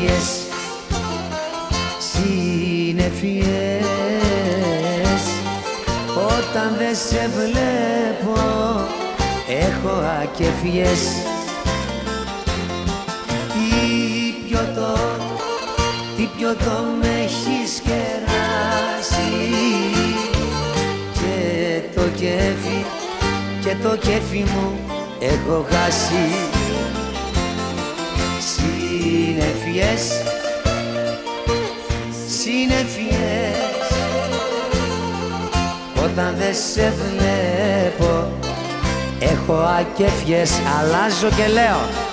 συννεφιές Συννεφιές Όταν δεν σε βλέπω έχω ακεφιές Τι πιωτό, τι πιωτό με έχεις κεράσει. Και το κέφι, και το κέφι μου έχω χάσει Συννεφιές, συννεφιές Όταν δεν σε βλέπω έχω ακέφιες Αλλάζω και λέω